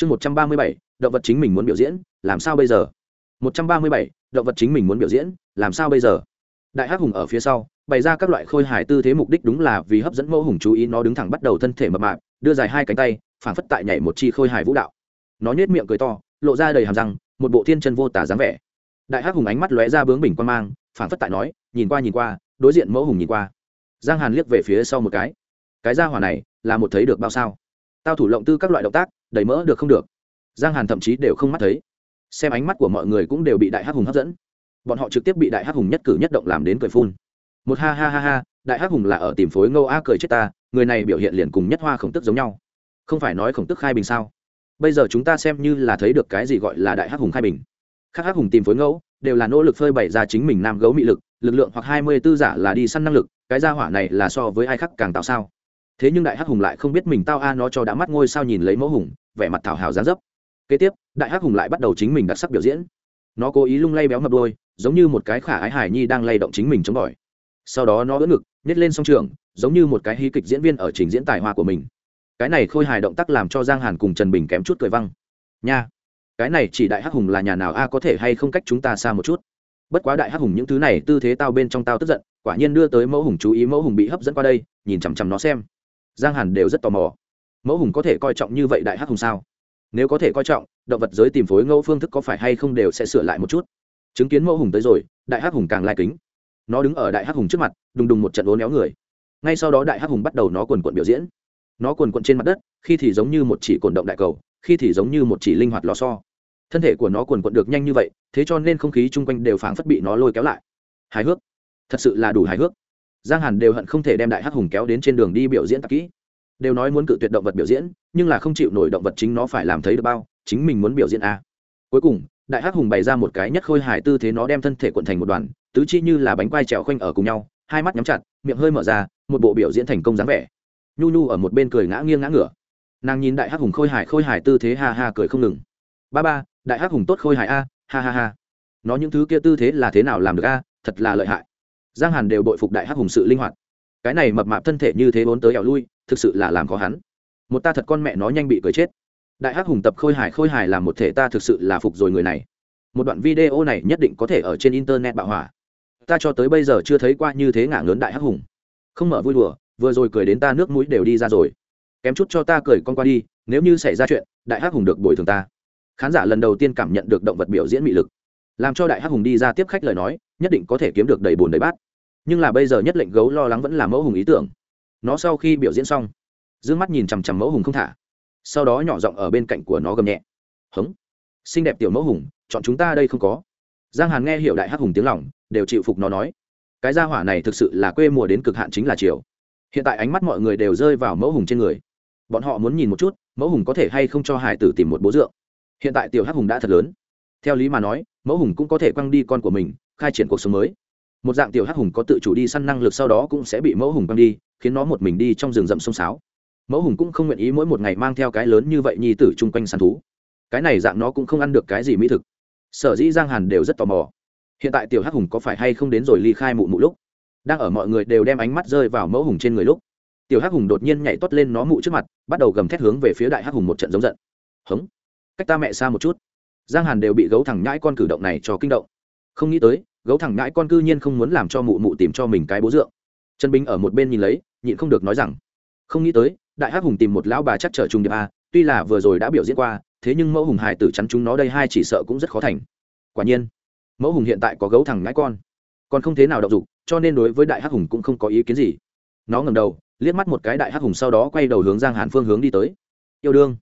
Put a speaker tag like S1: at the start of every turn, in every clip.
S1: chương một trăm ba mươi bảy, động vật chính mình muốn biểu diễn, làm sao bây giờ? một trăm ba mươi bảy, động vật chính mình muốn biểu diễn, làm sao bây giờ? Đại hắc hùng ở phía sau, bày ra các loại khôi hài tư thế mục đích đúng là vì hấp dẫn mẫu hùng chú ý nó đứng thẳng bắt đầu thân thể mập mạp, đưa dài hai cánh tay, phản phất tại nhảy một chi khôi hài vũ đạo. Nó nhếch miệng cười to, lộ ra đầy hàm răng, một bộ thiên chân vô tả dáng vẻ. Đại hắc hùng ánh mắt lóe ra bướng bình quan mang, phản phất tại nói, nhìn qua nhìn qua, đối diện mẫu hùng nhìn qua. Giang hàn liếc về phía sau một cái. Cái ra hỏa này là một thấy được bao sao? Tao thủ lộng tư các loại động tác đầy mỡ được không được. Giang hàn thậm chí đều không mắt thấy. Xem ánh mắt của mọi người cũng đều bị đại hắc hùng hấp dẫn. Bọn họ trực tiếp bị đại hắc hùng nhất cử nhất động làm đến cười phun. Một ha ha ha ha, đại hắc hùng là ở tìm phối ngâu a cười chết ta, người này biểu hiện liền cùng nhất hoa khổng tức giống nhau. Không phải nói khổng tức khai bình sao? Bây giờ chúng ta xem như là thấy được cái gì gọi là đại hắc hùng khai bình. Khác hắc hùng tìm phối ngẫu đều là nỗ lực phơi bày ra chính mình nam gấu mị lực lực lượng hoặc hai mươi tư giả là đi săn năng lực, cái gia hỏa này là so với ai khác càng tạo sao? Thế nhưng đại hắc hùng lại không biết mình tao a nó cho đã mắt ngôi sao nhìn lấy mẫu hùng, vẻ mặt thảo hào giá dấp. Kế tiếp, đại hắc hùng lại bắt đầu chính mình đặc sắc biểu diễn. Nó cố ý lung lay béo mập đôi, giống như một cái khả ái hải nhi đang lay động chính mình chống bỏi. Sau đó nó ưỡn ngực, nhét lên song trường, giống như một cái hí kịch diễn viên ở trình diễn tài hoa của mình. Cái này khôi hài động tác làm cho giang hàn cùng trần bình kém chút cười văng. Nha, cái này chỉ đại hắc hùng là nhà nào a, có thể hay không cách chúng ta xa một chút? Bất quá đại hắc hùng những thứ này tư thế tao bên trong tao tức giận, quả nhiên đưa tới mẫu hùng chú ý mẫu hùng bị hấp dẫn qua đây, nhìn chằm chằm nó xem giang hàn đều rất tò mò. Mẫu hùng có thể coi trọng như vậy đại hắc hùng sao? Nếu có thể coi trọng, động vật giới tìm phối ngẫu phương thức có phải hay không đều sẽ sửa lại một chút. Chứng kiến mẫu hùng tới rồi, đại hắc hùng càng lai kính. Nó đứng ở đại hắc hùng trước mặt, đùng đùng một trận ố néo người. Ngay sau đó đại hắc hùng bắt đầu nó quần quận biểu diễn. Nó quần quận trên mặt đất, khi thì giống như một chỉ cồn động đại cầu, khi thì giống như một chỉ linh hoạt lò so thân thể của nó quần quận được nhanh như vậy, thế cho nên không khí chung quanh đều phảng phất bị nó lôi kéo lại. Hài hước. Thật sự là đủ hài hước giang hàn đều hận không thể đem đại hắc hùng kéo đến trên đường đi biểu diễn tạp kỹ. Đều nói muốn cự tuyệt động vật biểu diễn, nhưng là không chịu nổi động vật chính nó phải làm thấy được bao, chính mình muốn biểu diễn a. À. cuối cùng, đại hắc hùng bày ra một cái nhất khôi hài tư thế nó đem thân thể cuộn thành một đoàn, tứ chi như là bánh quai trèo khoanh ở cùng nhau, hai mắt nhắm chặt, miệng hơi mở ra, một bộ biểu diễn thành công dáng vẻ. Nhu nhu ở một bên cười ngã nghiêng ngã ngửa. Nàng nhìn đại hắc hùng khôi hài khôi hài tư thế ha ha cười không ngừng. Ba ba, đại hắc hùng tốt khôi hài a, ha ha ha. Nó những thứ kia tư thế là thế nào làm được a, thật là lợi hại giang hàn đều bội phục đại hắc hùng sự linh hoạt. Cái này mập mạp thân thể như thế vốn tới ẻo lui, thực sự là làm khó hắn. Một ta thật con mẹ nó nhanh bị cười chết. Đại hắc hùng tập khôi hài khôi hài làm một thể ta thực sự là phục rồi người này. Một đoạn video này nhất định có thể ở trên internet bạo hỏa. Ta cho tới bây giờ chưa thấy qua như thế ngả ngớn đại hắc hùng. Không mở vui đùa, vừa rồi cười đến ta nước mũi đều đi ra rồi. Kém chút cho ta cười con qua đi, nếu như xảy ra chuyện, đại hắc hùng được bồi thường ta. Khán giả lần đầu tiên cảm nhận được động vật biểu diễn mị lực. Làm cho đại hắc hùng đi ra tiếp khách lời nói, nhất định có thể kiếm được đầy bồn đầy bát nhưng là bây giờ nhất lệnh gấu lo lắng vẫn là mẫu hùng ý tưởng. Nó sau khi biểu diễn xong d mắt nhìn chằm chằm mẫu hùng không thả. Sau đó nhỏ giọng ở bên cạnh của nó gầm nhẹ. Hống. Xinh đẹp tiểu mẫu hùng, chọn chúng ta đây không có. Giang hàn nghe hiểu đại hắc hùng tiếng lòng, đều chịu phục nó nói. Cái gia hỏa này thực sự là quê mùa đến cực hạn chính là chiều hiện tại ánh mắt mọi người đều rơi vào mẫu hùng trên người. Bọn họ muốn nhìn một chút, mẫu hùng có thể hay không cho hải tử tìm một bố dượng. Hiện tại tiểu hắc hùng đã thật lớn. Theo lý mà nói, mẫu hùng cũng có thể quăng đi con của mình, khai triển cuộc sống mới một dạng tiểu hắc hùng có tự chủ đi săn năng lực sau đó cũng sẽ bị mẫu hùng băng đi, khiến nó một mình đi trong rừng rậm sông sáo. Mẫu hùng cũng không nguyện ý mỗi một ngày mang theo cái lớn như vậy nhi tử chung quanh săn thú. Cái này dạng nó cũng không ăn được cái gì mỹ thực. Sở dĩ giang hàn đều rất tò mò. Hiện tại tiểu hắc hùng có phải hay không đến rồi ly khai mụ mụ lúc? Đang ở mọi người đều đem ánh mắt rơi vào mẫu hùng trên người lúc, tiểu hắc hùng đột nhiên nhảy toát lên nó mụ trước mặt, bắt đầu gầm thét hướng về phía đại hắc hùng một trận giống giận. Hống! Cách ta mẹ xa một chút. Giang hàn đều bị gấu thẳng nhãi con cử động này cho kinh động. Không nghĩ tới gấu thẳng ngãi con cư nhiên không muốn làm cho mụ mụ tìm cho mình cái bố dượng. Trần binh ở một bên nhìn lấy, nhịn không được nói rằng, không nghĩ tới, đại hắc hùng tìm một lão bà chắc trở trung điệp a tuy là vừa rồi đã biểu diễn qua, thế nhưng mẫu hùng hài tử chắn chúng nó đây hai chỉ sợ cũng rất khó thành. Quả nhiên, mẫu hùng hiện tại có gấu thẳng ngãi con, còn không thế nào động dục, cho nên đối với đại hắc hùng cũng không có ý kiến gì. Nó ngầm đầu, liếc mắt một cái đại hắc hùng sau đó quay đầu hướng giang hàn phương hướng đi tới. Yêu đương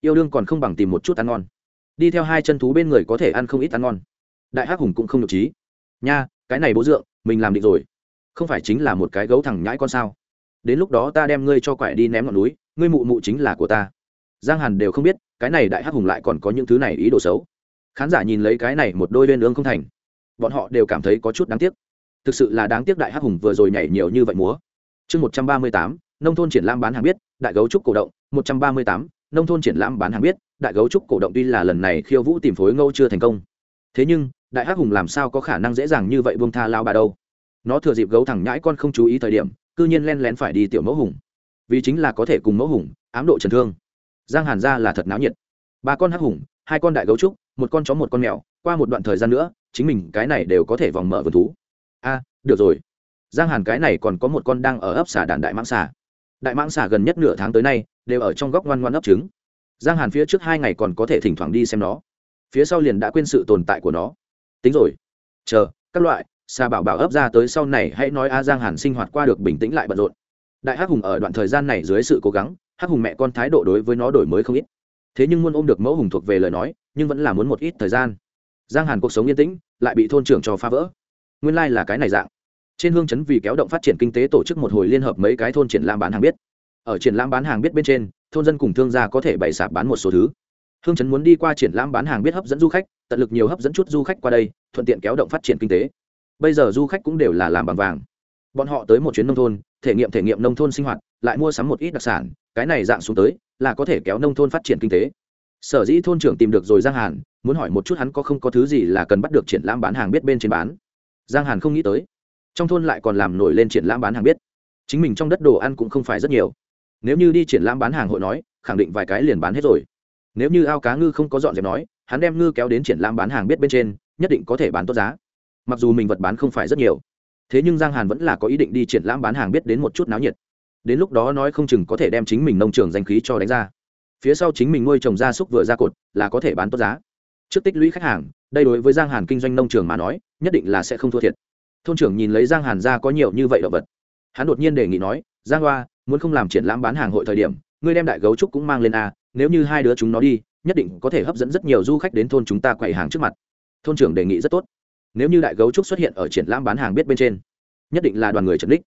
S1: yêu đương còn không bằng tìm một chút ăn ngon. Đi theo hai chân thú bên người có thể ăn không ít ăn ngon. Đại hắc hùng cũng không nhục trí nha, cái này bố dượng, mình làm định rồi. Không phải chính là một cái gấu thẳng nhãi con sao? Đến lúc đó ta đem ngươi cho quải đi ném ngọn núi, ngươi mụ mụ chính là của ta. Giang hàn đều không biết, cái này đại hắc hùng lại còn có những thứ này ý đồ xấu. Khán giả nhìn lấy cái này một đôi lên ương không thành. Bọn họ đều cảm thấy có chút đáng tiếc. Thực sự là đáng tiếc đại hắc hùng vừa rồi nhảy nhiều như vậy múa. Chương một trăm ba mươi tám, nông thôn triển lãm bán hàng biết, đại gấu trúc cổ động. Một trăm ba mươi tám, nông thôn triển lãm bán hàng biết, đại gấu trúc cổ động tuy là lần này khiêu vũ tìm phối ngâu chưa thành công. Thế nhưng đại hắc hùng làm sao có khả năng dễ dàng như vậy buông tha lao bà đâu? Nó thừa dịp gấu thẳng nhãi con không chú ý thời điểm, cư nhiên len lén phải đi tiểu mẫu hùng. Vì chính là có thể cùng mẫu hùng, ám độ trần thương. Giang hàn ra là thật náo nhiệt. Ba con hắc hùng, hai con đại gấu trúc, một con chó một con mèo, qua một đoạn thời gian nữa, chính mình cái này đều có thể vòng mở vườn thú. A, được rồi. Giang hàn cái này còn có một con đang ở ấp xả đàn đại mãng xả. đại mãng xả gần nhất nửa tháng tới nay, đều ở trong góc ngoan ngoan ấp trứng. Giang hàn phía trước hai ngày còn có thể thỉnh thoảng đi xem nó. Phía sau liền đã quên sự tồn tại của nó tính rồi. Chờ, các loại xà bảo bảo ấp ra tới sau này hãy nói a giang hàn sinh hoạt qua được bình tĩnh lại bận rộn. Đại hắc hùng ở đoạn thời gian này dưới sự cố gắng, hắc hùng mẹ con thái độ đối với nó đổi mới không ít. Thế nhưng muốn ôm được mẫu hùng thuộc về lời nói, nhưng vẫn là muốn một ít thời gian. Giang hàn cuộc sống yên tĩnh, lại bị thôn trưởng cho phá vỡ. Nguyên lai、like、là cái này dạng. Trên hương chấn vì kéo động phát triển kinh tế tổ chức một hồi liên hợp mấy cái thôn triển lãm bán hàng biết. Ở triển lãm bán hàng biết bên trên, thôn dân cùng thương gia có thể bày sạp bán một số thứ hương chấn muốn đi qua triển lãm bán hàng biết hấp dẫn du khách, tận lực nhiều hấp dẫn chút du khách qua đây, thuận tiện kéo động phát triển kinh tế. Bây giờ du khách cũng đều là làm bằng vàng. Bọn họ tới một chuyến nông thôn, thể nghiệm thể nghiệm nông thôn sinh hoạt, lại mua sắm một ít đặc sản, cái này dạng xuống tới, là có thể kéo nông thôn phát triển kinh tế. Sở dĩ thôn trưởng tìm được rồi giang hàn, muốn hỏi một chút hắn có không có thứ gì là cần bắt được triển lãm bán hàng biết bên trên bán. Giang hàn không nghĩ tới. Trong thôn lại còn làm nổi lên triển lãm bán hàng biết. Chính mình trong đất đồ ăn cũng không phải rất nhiều. Nếu như đi triển lãm bán hàng hội nói, khẳng định vài cái liền bán hết rồi nếu như ao cá ngư không có dọn dẹp nói, hắn đem ngư kéo đến triển lãm bán hàng biết bên trên, nhất định có thể bán tốt giá. Mặc dù mình vật bán không phải rất nhiều, thế nhưng giang hàn vẫn là có ý định đi triển lãm bán hàng biết đến một chút náo nhiệt. Đến lúc đó nói không chừng có thể đem chính mình nông trường danh khí cho đánh ra. Phía sau chính mình nuôi trồng gia súc vừa ra cột, là có thể bán tốt giá. Trước tích lũy khách hàng, đây đối với giang hàn kinh doanh nông trường mà nói, nhất định là sẽ không thua thiệt. Thôn trưởng nhìn lấy giang hàn ra có nhiều như vậy động vật. Hắn đột nhiên đề nghị nói, giang hoa, muốn không làm triển lãm bán hàng hội thời điểm, ngươi đem đại gấu trúc cũng mang lên a nếu như hai đứa chúng nó đi, nhất định có thể hấp dẫn rất nhiều du khách đến thôn chúng ta quầy hàng trước mặt. Thôn trưởng đề nghị rất tốt. Nếu như đại gấu trúc xuất hiện ở triển lãm bán hàng biết bên trên, nhất định là đoàn người trần đích.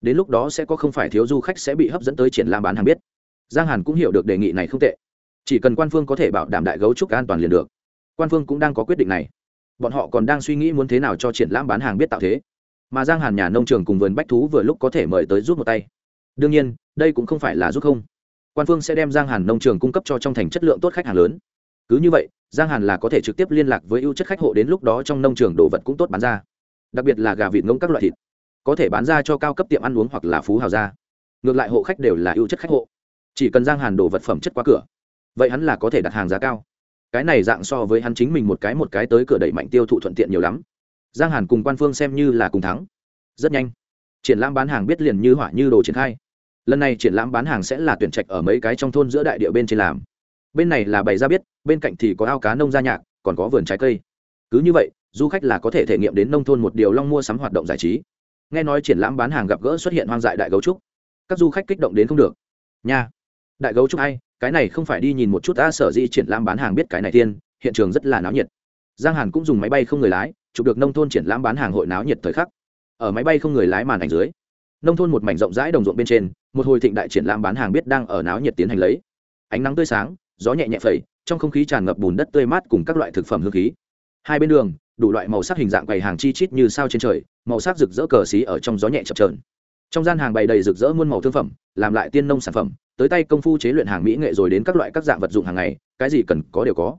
S1: Đến lúc đó sẽ có không phải thiếu du khách sẽ bị hấp dẫn tới triển lãm bán hàng biết. Giang hàn cũng hiểu được đề nghị này không tệ. Chỉ cần quan phương có thể bảo đảm đại gấu trúc an toàn liền được. Quan phương cũng đang có quyết định này. Bọn họ còn đang suy nghĩ muốn thế nào cho triển lãm bán hàng biết tạo thế. Mà giang hàn nhà nông trường cùng vườn bách thú vừa lúc có thể mời tới giúp một tay. Đương nhiên, đây cũng không phải là giúp không quan phương sẽ đem giang hàn nông trường cung cấp cho trong thành chất lượng tốt khách hàng lớn cứ như vậy giang hàn là có thể trực tiếp liên lạc với ưu chất khách hộ đến lúc đó trong nông trường đồ vật cũng tốt bán ra đặc biệt là gà vịt ngỗng các loại thịt có thể bán ra cho cao cấp tiệm ăn uống hoặc là phú hào gia ngược lại hộ khách đều là ưu chất khách hộ chỉ cần giang hàn đồ vật phẩm chất qua cửa vậy hắn là có thể đặt hàng giá cao cái này dạng so với hắn chính mình một cái một cái tới cửa đẩy mạnh tiêu thụ thuận tiện nhiều lắm giang hàn cùng quan phương xem như là cùng thắng rất nhanh triển lãm bán hàng biết liền như hỏa như đồ triển khai lần này triển lãm bán hàng sẽ là tuyển trạch ở mấy cái trong thôn giữa đại địa bên trên làm. Bên này là bày ra biết, bên cạnh thì có ao cá nông gia nhạc, còn có vườn trái cây. Cứ như vậy, du khách là có thể thể nghiệm đến nông thôn một điều long mua sắm hoạt động giải trí. Nghe nói triển lãm bán hàng gặp gỡ xuất hiện hoang dại đại gấu trúc. Các du khách kích động đến không được. Nha, đại gấu trúc ai? Cái này không phải đi nhìn một chút ta sở di triển lãm bán hàng biết cái này tiên, hiện trường rất là náo nhiệt. Giang hàn cũng dùng máy bay không người lái, chụp được nông thôn triển lãm bán hàng hội náo nhiệt thời khắc. Ở máy bay không người lái màn ảnh dưới nông thôn một mảnh rộng rãi đồng ruộng bên trên, một hồi thịnh đại triển lãm bán hàng biết đang ở náo nhiệt tiến hành lấy. Ánh nắng tươi sáng, gió nhẹ nhẹ phẩy, trong không khí tràn ngập bùn đất tươi mát cùng các loại thực phẩm hương khí. Hai bên đường, đủ loại màu sắc hình dạng quầy hàng chi chít như sao trên trời, màu sắc rực rỡ cờ xí ở trong gió nhẹ chập trờn trong gian hàng bày đầy rực rỡ muôn màu thương phẩm, làm lại tiên nông sản phẩm, tới tay công phu chế luyện hàng mỹ nghệ rồi đến các loại các dạng vật dụng hàng ngày, cái gì cần có đều có.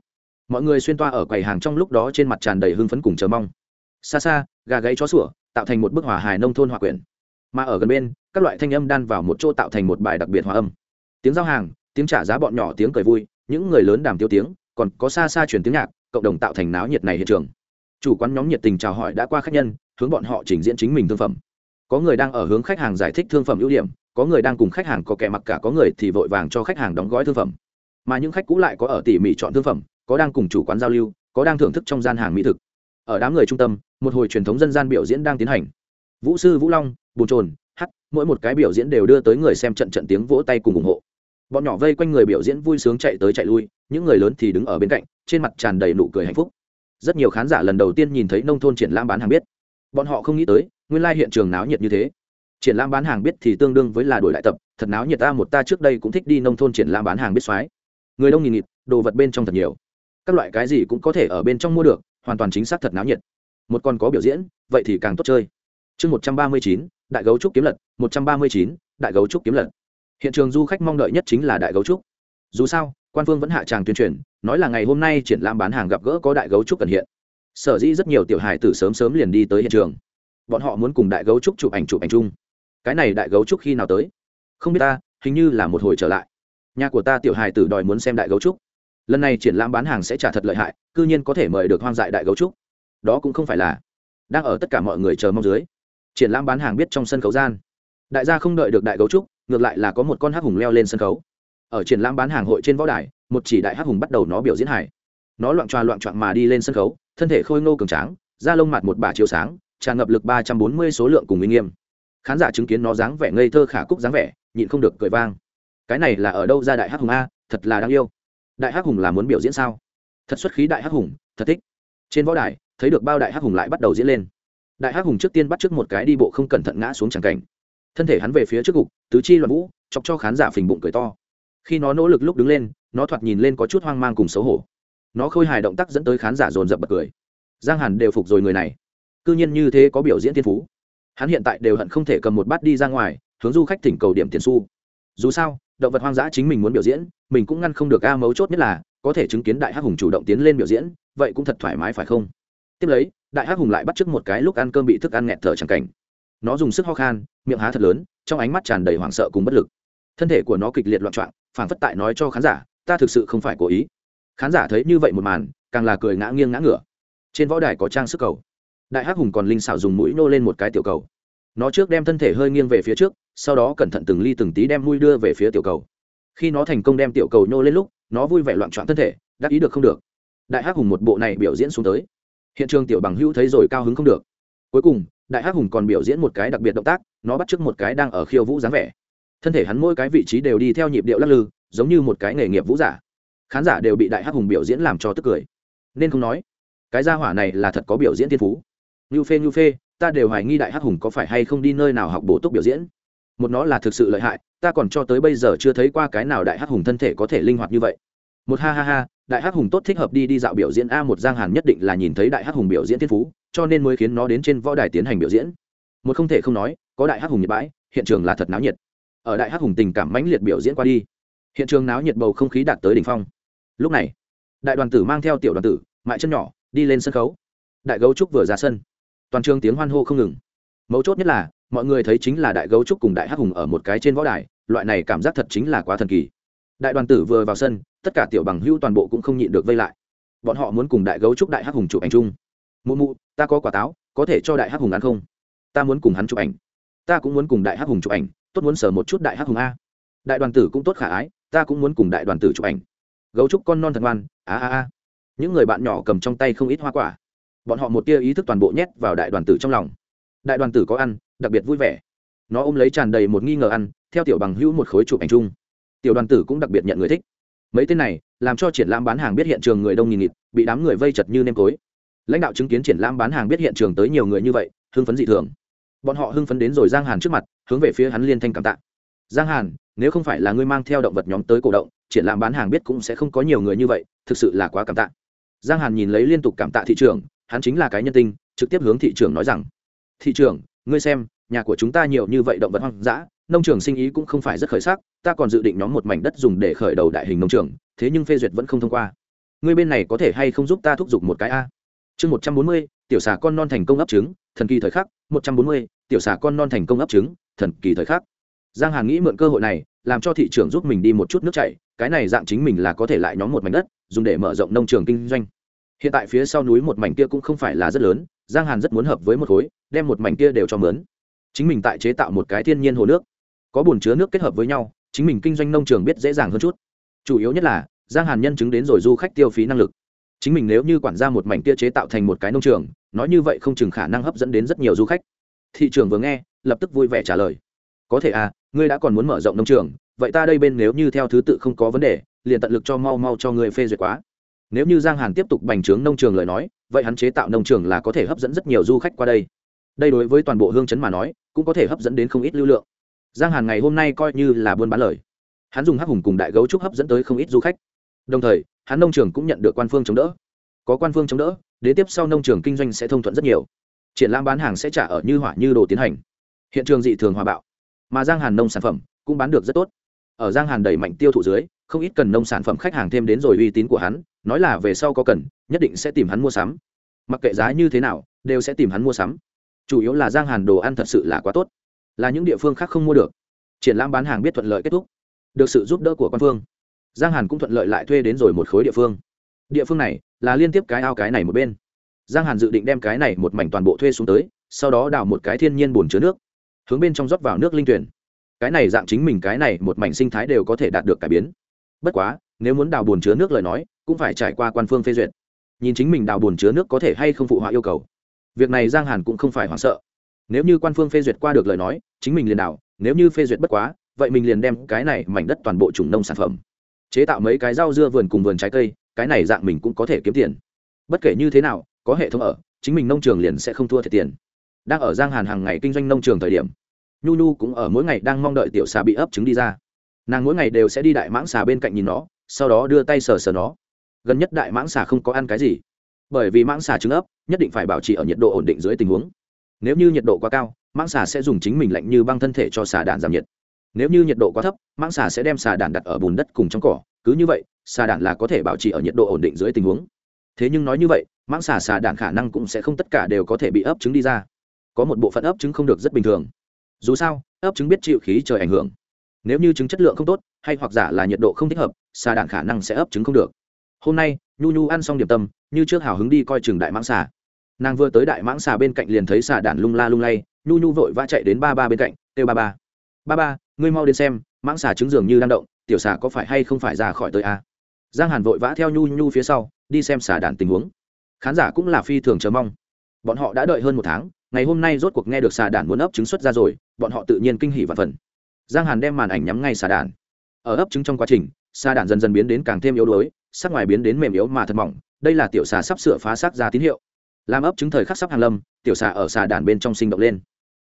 S1: Mọi người xuyên toa ở quầy hàng trong lúc đó trên mặt tràn đầy hưng phấn cùng chờ mong. Xa xa, gà gáy chó sủa, tạo thành một bức hòa hài nông thôn hòa quyển mà ở gần bên, các loại thanh âm đan vào một chỗ tạo thành một bài đặc biệt hòa âm. Tiếng giao hàng, tiếng trả giá bọn nhỏ tiếng cười vui, những người lớn đàm tiêu tiếng, còn có xa xa truyền tiếng nhạc, cộng đồng tạo thành náo nhiệt này hiện trường. Chủ quán nhóm nhiệt tình chào hỏi đã qua khách nhân, hướng bọn họ trình diễn chính mình thương phẩm. Có người đang ở hướng khách hàng giải thích thương phẩm ưu điểm, có người đang cùng khách hàng có kẻ mặc cả, có người thì vội vàng cho khách hàng đóng gói thương phẩm. Mà những khách cũ lại có ở tỉ mỉ chọn thương phẩm, có đang cùng chủ quán giao lưu, có đang thưởng thức trong gian hàng mỹ thực. Ở đám người trung tâm, một hồi truyền thống dân gian biểu diễn đang tiến hành. Vũ sư vũ long bùn trồn hắt mỗi một cái biểu diễn đều đưa tới người xem trận trận tiếng vỗ tay cùng ủng hộ. Bọn nhỏ vây quanh người biểu diễn vui sướng chạy tới chạy lui, những người lớn thì đứng ở bên cạnh, trên mặt tràn đầy nụ cười hạnh phúc. Rất nhiều khán giả lần đầu tiên nhìn thấy nông thôn triển lãm bán hàng biết. Bọn họ không nghĩ tới, nguyên lai hiện trường náo nhiệt như thế. Triển lãm bán hàng biết thì tương đương với là đổi lại tập, thật náo nhiệt ta một ta trước đây cũng thích đi nông thôn triển lãm bán hàng biết xoái. Người đông nghìn nghịt, đồ vật bên trong thật nhiều. Các loại cái gì cũng có thể ở bên trong mua được, hoàn toàn chính xác thật náo nhiệt. Một con có biểu diễn, vậy thì càng tốt chơi chương một trăm ba mươi chín, đại gấu trúc kiếm lật, một trăm ba mươi chín, đại gấu trúc kiếm lật. Hiện trường du khách mong đợi nhất chính là đại gấu trúc. Dù sao, quan phương vẫn hạ tràng tuyên truyền, nói là ngày hôm nay triển lãm bán hàng gặp gỡ có đại gấu trúc cần hiện. Sở dĩ rất nhiều tiểu hài tử sớm sớm liền đi tới hiện trường. Bọn họ muốn cùng đại gấu trúc chụp ảnh chụp ảnh chung. Cái này đại gấu trúc khi nào tới? Không biết ta, hình như là một hồi trở lại. Nhà của ta tiểu hài tử đòi muốn xem đại gấu trúc. Lần này triển lãm bán hàng sẽ trả thật lợi hại, cư nhiên có thể mời được hoang dại đại gấu trúc. Đó cũng không phải là. Đang ở tất cả mọi người chờ mong dưới triển lãm bán hàng biết trong sân khấu gian. Đại gia không đợi được đại gấu trúc, ngược lại là có một con hắc hùng leo lên sân khấu. Ở triển lãm bán hàng hội trên võ đài, một chỉ đại hắc hùng bắt đầu nó biểu diễn hài. Nó loạn tròa loạn trọn mà đi lên sân khấu, thân thể khôi ngô cường tráng, da lông mặt một bả chiếu sáng, tràn ngập lực ba trăm bốn mươi số lượng cùng uy nghiêm. Khán giả chứng kiến nó dáng vẻ ngây thơ khả cúc dáng vẻ, nhịn không được cười vang. Cái này là ở đâu ra đại hắc hùng a, thật là đáng yêu. Đại hắc hùng là muốn biểu diễn sao? Thật xuất khí đại hắc hùng, thật thích. Trên võ đài, thấy được bao đại hắc hùng lại bắt đầu diễn lên đại hắc hùng trước tiên bắt trước một cái đi bộ không cẩn thận ngã xuống tràng cảnh. Thân thể hắn về phía trước gục, tứ chi loạn vũ, chọc cho khán giả phình bụng cười to. Khi nó nỗ lực lúc đứng lên, nó thoạt nhìn lên có chút hoang mang cùng xấu hổ. Nó khôi hài động tác dẫn tới khán giả dồn dập bật cười. Giang hàn đều phục rồi người này. Cư nhiên như thế có biểu diễn thiên phú. Hắn hiện tại đều hận không thể cầm một bát đi ra ngoài, hướng du khách thỉnh cầu điểm tiền xu. Dù sao, động vật hoang dã chính mình muốn biểu diễn, mình cũng ngăn không được a mấu chốt nhất là, có thể chứng kiến đại hắc hùng chủ động tiến lên biểu diễn, vậy cũng thật thoải mái phải không? Tiếp lấy đại hắc hùng lại bắt t một cái lúc ăn cơm bị thức ăn nghẹt thở chẳng cảnh. Nó dùng sức ho khan, miệng há thật lớn, trong ánh mắt tràn đầy hoảng sợ cùng bất lực. Thân thể của nó kịch liệt loạn trọng phản phất tại nói cho khán giả, ta thực sự không phải cố ý. Khán giả thấy như vậy một màn, càng là cười ngã nghiêng ngã ngửa. Trên võ đài có trang sức cầu. Đại hắc hùng còn linh xảo dùng mũi nô lên một cái tiểu cầu. Nó trước đem thân thể hơi nghiêng về phía trước, sau đó cẩn thận từng ly từng tí đem mũi đưa về phía tiểu cầu. Khi nó thành công đem tiểu cầu nhô lên lúc, nó vui vẻ loạn trọn thân thể, đắc ý được không được. Đại hắc hùng một bộ này biểu diễn xuống tới hiện trường tiểu bằng hữu thấy rồi cao hứng không được. Cuối cùng, đại hắc hùng còn biểu diễn một cái đặc biệt động tác, nó bắt chước một cái đang ở khiêu vũ dáng vẻ. Thân thể hắn mỗi cái vị trí đều đi theo nhịp điệu lắc lư, giống như một cái nghề nghiệp vũ giả. Khán giả đều bị đại hắc hùng biểu diễn làm cho tức cười. Nên không nói, cái gia hỏa này là thật có biểu diễn thiên phú. Như phê như phê, ta đều hoài nghi đại hắc hùng có phải hay không đi nơi nào học bổ túc biểu diễn. Một nó là thực sự lợi hại, ta còn cho tới bây giờ chưa thấy qua cái nào đại hắc hùng thân thể có thể linh hoạt như vậy. Một ha ha ha đại hắc hùng tốt thích hợp đi đi dạo biểu diễn a một giang hàn nhất định là nhìn thấy đại hắc hùng biểu diễn thiên phú, cho nên mới khiến nó đến trên võ đài tiến hành biểu diễn. Một không thể không nói, có đại hắc hùng nhiệt bãi, hiện trường là thật náo nhiệt. Ở đại hắc hùng tình cảm mãnh liệt biểu diễn qua đi, hiện trường náo nhiệt bầu không khí đạt tới đỉnh phong. Lúc này, đại đoàn tử mang theo tiểu đoàn tử, mại chân nhỏ, đi lên sân khấu. Đại gấu trúc vừa ra sân. Toàn trường tiếng hoan hô không ngừng. Mấu chốt nhất là, mọi người thấy chính là đại gấu trúc cùng đại hắc hùng ở một cái trên võ đài, loại này cảm giác thật chính là quá thần kỳ đại đoàn tử vừa vào sân, tất cả tiểu bằng hữu toàn bộ cũng không nhịn được vây lại. Bọn họ muốn cùng đại gấu trúc đại hắc hùng chụp ảnh chung. Mụ mụ, ta có quả táo, có thể cho đại hắc hùng ăn không? Ta muốn cùng hắn chụp ảnh. Ta cũng muốn cùng đại hắc hùng chụp ảnh, tốt muốn sở một chút đại hắc hùng a. Đại đoàn tử cũng tốt khả ái, ta cũng muốn cùng đại đoàn tử chụp ảnh. Gấu trúc con non thần ngoan, a a a. Những người bạn nhỏ cầm trong tay không ít hoa quả. Bọn họ một tia ý thức toàn bộ nhét vào đại đoàn tử trong lòng. Đại đoàn tử có ăn, đặc biệt vui vẻ. Nó ôm lấy tràn đầy một nghi ngờ ăn, theo tiểu bằng hữu một khối chụp ảnh chung tiểu đoàn tử cũng đặc biệt nhận người thích. Mấy tên này, làm cho triển lãm bán hàng biết hiện trường người đông nghìn nghịt, bị đám người vây chật như nêm cối. Lãnh đạo chứng kiến triển lãm bán hàng biết hiện trường tới nhiều người như vậy, hưng phấn dị thường. Bọn họ hưng phấn đến rồi giang hàn trước mặt, hướng về phía hắn liên thanh cảm tạ. Giang hàn, nếu không phải là ngươi mang theo động vật nhóm tới cổ động, triển lãm bán hàng biết cũng sẽ không có nhiều người như vậy, thực sự là quá cảm tạ. Giang hàn nhìn lấy liên tục cảm tạ thị trường hắn chính là cái nhân tinh trực tiếp hướng thị trường nói rằng, thị trường ngươi xem, nhà của chúng ta nhiều như vậy động vật hoang dã nông trường sinh ý cũng không phải rất khởi sắc, ta còn dự định nhóm một mảnh đất dùng để khởi đầu đại hình nông trường, thế nhưng phê duyệt vẫn không thông qua. Ngươi bên này có thể hay không giúp ta thúc giục một cái a? Chương một trăm bốn mươi, tiểu xà con non thành công ấp trứng, thần kỳ thời khắc, một trăm bốn mươi, tiểu xà con non thành công ấp trứng, thần kỳ thời khắc. Giang hàn nghĩ mượn cơ hội này, làm cho thị trường giúp mình đi một chút nước chảy, cái này dạng chính mình là có thể lại nhóm một mảnh đất, dùng để mở rộng nông trường kinh doanh. Hiện tại phía sau núi một mảnh kia cũng không phải là rất lớn, giang hàn rất muốn hợp với một khối, đem một mảnh kia đều cho mướn. Chính mình tại chế tạo một cái thiên nhiên hồ nước có bồn chứa nước kết hợp với nhau, chính mình kinh doanh nông trường biết dễ dàng hơn chút. Chủ yếu nhất là, giang hàn nhân chứng đến rồi du khách tiêu phí năng lực. Chính mình nếu như quản ra một mảnh kia chế tạo thành một cái nông trường, nói như vậy không chừng khả năng hấp dẫn đến rất nhiều du khách. Thị trường vừa nghe, lập tức vui vẻ trả lời. Có thể à ngươi đã còn muốn mở rộng nông trường, vậy ta đây bên nếu như theo thứ tự không có vấn đề, liền tận lực cho mau mau cho ngươi phê duyệt quá. Nếu như giang hàn tiếp tục bành trướng nông trường lời nói, vậy hắn chế tạo nông trường là có thể hấp dẫn rất nhiều du khách qua đây. Đây đối với toàn bộ hương chấn mà nói, cũng có thể hấp dẫn đến không ít lưu lượng giang hàn ngày hôm nay coi như là buôn bán lời. Hắn dùng hắc hùng cùng đại gấu trúc hấp dẫn tới không ít du khách. Đồng thời, hắn nông trường cũng nhận được quan phương chống đỡ. Có quan phương chống đỡ, đến tiếp sau nông trường kinh doanh sẽ thông thuận rất nhiều. Triển lãm bán hàng sẽ trả ở như hỏa như đồ tiến hành. Hiện trường dị thường hòa bạo, mà giang hàn nông sản phẩm cũng bán được rất tốt. Ở giang hàn đẩy mạnh tiêu thụ dưới, không ít cần nông sản phẩm khách hàng thêm đến rồi uy tín của hắn, nói là về sau có cần, nhất định sẽ tìm hắn mua sắm. Mặc kệ giá như thế nào, đều sẽ tìm hắn mua sắm. Chủ yếu là giang hàn đồ ăn thật sự là quá tốt là những địa phương khác không mua được. Triển lãm bán hàng biết thuận lợi kết thúc. Được sự giúp đỡ của quan phương. Giang hàn cũng thuận lợi lại thuê đến rồi một khối địa phương. Địa phương này là liên tiếp cái ao cái này một bên. Giang hàn dự định đem cái này một mảnh toàn bộ thuê xuống tới, sau đó đào một cái thiên nhiên bồn chứa nước, hướng bên trong rót vào nước linh tuyển. Cái này dạng chính mình cái này một mảnh sinh thái đều có thể đạt được cải biến. Bất quá, nếu muốn đào bồn chứa nước lời nói, cũng phải trải qua quan phương phê duyệt. Nhìn chính mình đào bồn chứa nước có thể hay không phụ họa yêu cầu. Việc này giang hàn cũng không phải hoảng sợ nếu như quan phương phê duyệt qua được lời nói, chính mình liền đảo. nếu như phê duyệt bất quá, vậy mình liền đem cái này mảnh đất toàn bộ chủng nông sản phẩm. Chế tạo mấy cái rau dưa vườn cùng vườn trái cây, cái này dạng mình cũng có thể kiếm tiền. Bất kể như thế nào, có hệ thống ở, chính mình nông trường liền sẽ không thua thiệt tiền. Đang ở giang hàn hàng ngày kinh doanh nông trường thời điểm, nhu nhu cũng ở mỗi ngày đang mong đợi tiểu xà bị ấp trứng đi ra. Nàng mỗi ngày đều sẽ đi đại mãng xà bên cạnh nhìn nó, sau đó đưa tay sờ sờ nó. Gần nhất đại mãng xà không có ăn cái gì. Bởi vì mãng xà trứng ấp, nhất định phải bảo trì ở nhiệt độ ổn định dưới tình huống nếu như nhiệt độ quá cao, mãng xà sẽ dùng chính mình lạnh như băng thân thể cho xà đàn giảm nhiệt. Nếu như nhiệt độ quá thấp, mãng xà sẽ đem xà đàn đặt ở bùn đất cùng trong cỏ. Cứ như vậy, xà đàn là có thể bảo trì ở nhiệt độ ổn định dưới tình huống. Thế nhưng nói như vậy, mãng xà xà đàn khả năng cũng sẽ không tất cả đều có thể bị ấp trứng đi ra. Có một bộ phận ấp trứng không được rất bình thường. Dù sao, ấp trứng biết chịu khí trời ảnh hưởng. Nếu như trứng chất lượng không tốt, hay hoặc giả là nhiệt độ không thích hợp, xà đàn khả năng sẽ ấp trứng không được. Hôm nay, nhu nhu ăn xong điểm tâm, như trước hào hứng đi coi trường đại mãng xà nàng vừa tới đại mãng xà bên cạnh liền thấy xà đàn lung la lung lay, nhu nhu vội vã chạy đến ba ba bên cạnh têu ba ba. Ba ba, ngươi mau đến xem, mãng xà trứng dường như đang động, tiểu xà có phải hay không phải ra khỏi tới a? Giang hàn vội vã theo nhu nhu phía sau, đi xem xà đàn tình huống. Khán giả cũng là phi thường chờ mong. Bọn họ đã đợi hơn một tháng, ngày hôm nay rốt cuộc nghe được xà đàn muốn ấp trứng xuất ra rồi, bọn họ tự nhiên kinh hỉ và phần giang hàn đem màn ảnh nhắm ngay xà đàn. Ở ấp trứng trong quá trình, xà đàn dần dần biến đến càng thêm yếu đuối, sắc ngoài biến đến mềm yếu mà thật mỏng, đây là tiểu xà sắp sửa phá xác ra tín hiệu làm ấp trứng thời khắc sắp hàng lâm, tiểu xà ở xà đàn bên trong sinh động lên.